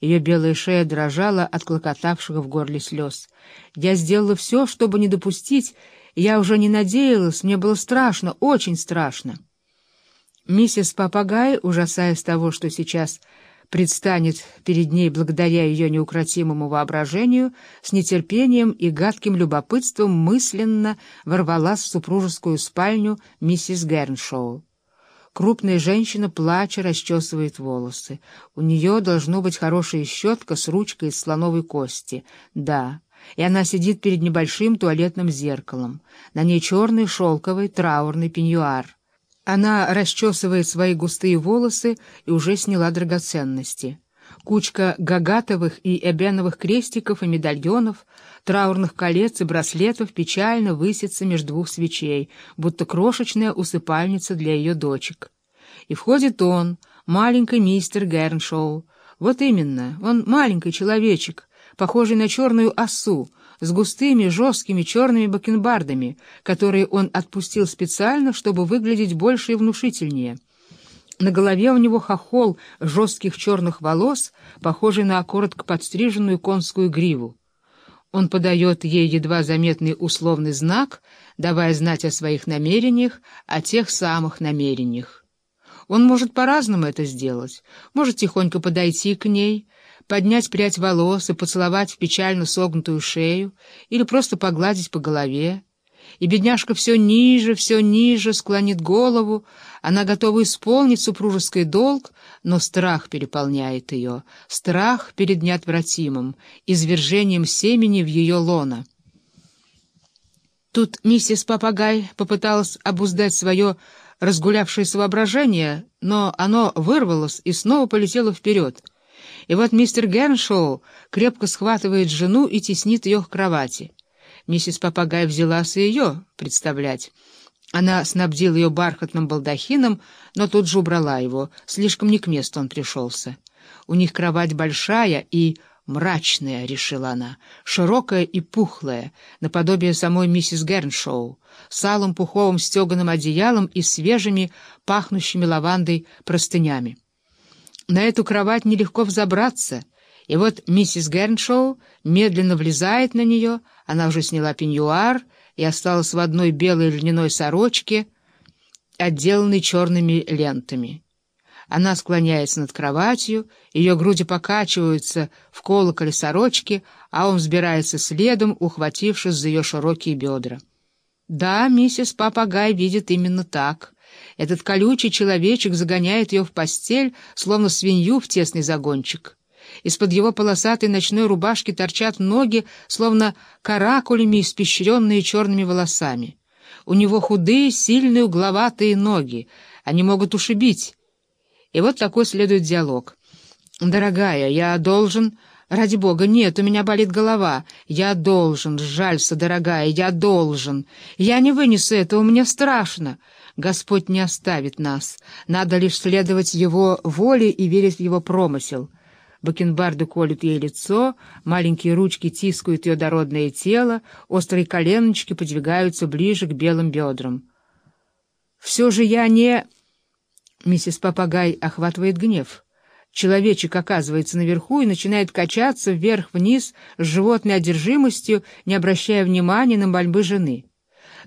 Ее белая шея дрожала от клокотавших в горле слез. «Я сделала все, чтобы не допустить. Я уже не надеялась, мне было страшно, очень страшно». Миссис Папагай, ужасаясь того, что сейчас предстанет перед ней благодаря ее неукротимому воображению, с нетерпением и гадким любопытством мысленно ворвалась в супружескую спальню миссис Герншоу. Крупная женщина, плача, расчесывает волосы. У нее должно быть хорошая щетка с ручкой из слоновой кости. Да, и она сидит перед небольшим туалетным зеркалом. На ней черный шелковый траурный пеньюар. Она расчесывает свои густые волосы и уже сняла драгоценности. Кучка гагатовых и эбеновых крестиков и медальонов, траурных колец и браслетов печально высится между двух свечей, будто крошечная усыпальница для ее дочек. И входит он, маленький мистер Герншоу. Вот именно, он маленький человечек, похожий на черную осу, с густыми, жесткими черными бакенбардами, которые он отпустил специально, чтобы выглядеть больше и внушительнее. На голове у него хохол жестких черных волос, похожий на коротко подстриженную конскую гриву. Он подает ей едва заметный условный знак, давая знать о своих намерениях, о тех самых намерениях. Он может по-разному это сделать, может тихонько подойти к ней, поднять прядь волос и поцеловать в печально согнутую шею или просто погладить по голове, и бедняжка все ниже, все ниже склонит голову, она готова исполнить супружеский долг, но страх переполняет ее, страх перед неотвратимым, извержением семени в ее лона. Тут миссис Папагай попыталась обуздать свое разгулявшееся воображение, но оно вырвалось и снова полетело вперед. И вот мистер Герншоу крепко схватывает жену и теснит ее к кровати. Миссис Попугай взялась ее представлять. Она снабдила ее бархатным балдахином, но тут же убрала его. Слишком не к месту он пришелся. У них кровать большая и мрачная, — решила она, — широкая и пухлая, наподобие самой миссис Герншоу, с алым пуховым стеганым одеялом и свежими, пахнущими лавандой простынями. На эту кровать нелегко взобраться — и вот миссис Герншоу медленно влезает на нее, она уже сняла пеньюар и осталась в одной белой льняной сорочке, отделанной черными лентами. Она склоняется над кроватью, ее груди покачиваются в колоколе сорочки, а он взбирается следом, ухватившись за ее широкие бедра. Да, миссис Папагай видит именно так. Этот колючий человечек загоняет ее в постель, словно свинью в тесный загончик. Из-под его полосатой ночной рубашки торчат ноги, словно каракулями, испещренные черными волосами. У него худые, сильные, угловатые ноги. Они могут ушибить. И вот такой следует диалог. «Дорогая, я должен...» «Ради бога, нет, у меня болит голова. Я должен, жалься, дорогая, я должен. Я не вынесу этого, мне страшно. Господь не оставит нас. Надо лишь следовать Его воле и верить в Его промысел». Бакенбарды колют ей лицо, маленькие ручки тискают ее дородное тело, острые коленочки подвигаются ближе к белым бедрам. «Все же я не...» Миссис Попагай охватывает гнев. Человечек оказывается наверху и начинает качаться вверх-вниз с животной одержимостью, не обращая внимания на мольбы жены.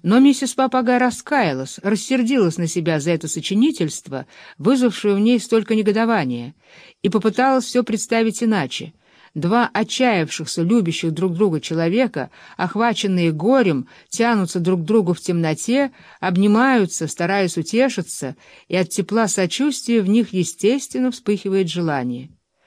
Но миссис Папага раскаялась, рассердилась на себя за это сочинительство, вызвавшее в ней столько негодования, и попыталась все представить иначе. Два отчаявшихся, любящих друг друга человека, охваченные горем, тянутся друг к другу в темноте, обнимаются, стараясь утешиться, и от тепла сочувствия в них естественно вспыхивает желание.